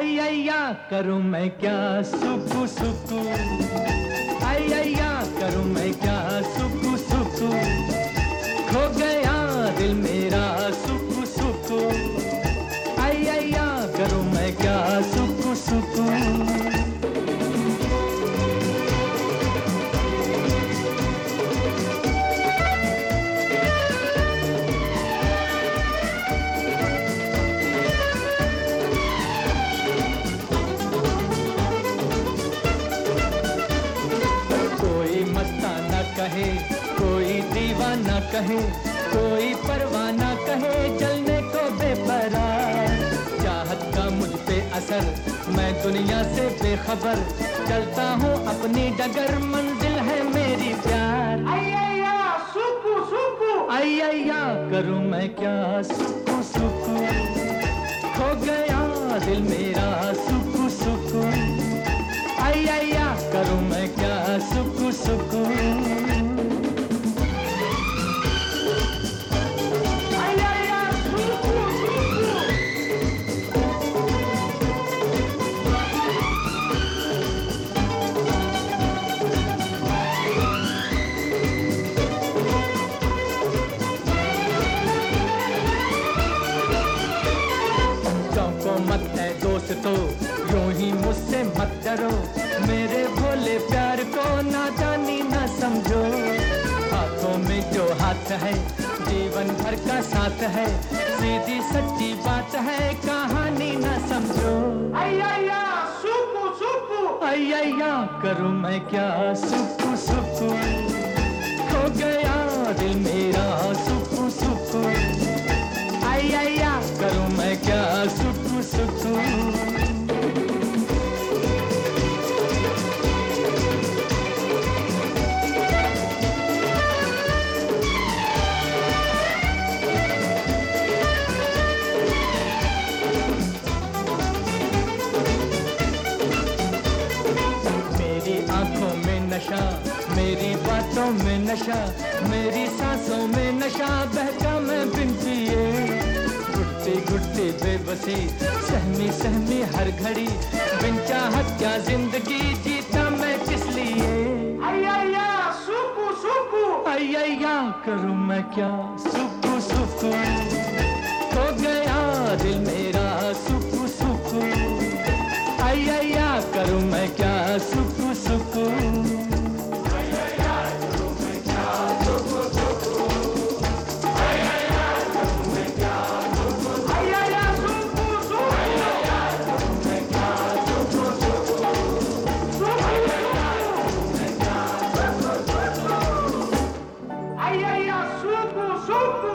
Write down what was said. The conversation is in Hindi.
अय्या करूँ मैं क्या सुखू आई अय्या करूँ मैं क्या सुख सुख खो गया कहे कोई परवाना कहे जलने को बेपरार चाहत का मुझ पे असर मैं दुनिया से बेखबर। चलता हूँ अपनी डगर मंजिल है मेरी प्यार। अय्या सुकु सुकु। अय्या करूँ मैं क्या? सुकु सुकु। खो गया दिल मेरा दोस्तों यूँ ही मुझसे मत डरो। मेरे भोले प्यार को ना जानी ना समझो। हाथों में जो हाथ है जीवन भर का साथ है। सीधी सच्ची बात है कहानी ना समझो। अय्या सुकु सुकु। अय्या करूँ मैं क्या? सुकु सुकु। नशा मेरी बातों में नशा मेरी सांसों में नशा बहका मैं बिन पिए। घुटती घुटती बेबसी सहमी सहमी हर घड़ी बिन चाहत क्या ज़िंदगी जीता मैं किस लिए? अय्या सुकु सुकु। अय्या करूँ मैं क्या? सुकु सुकु।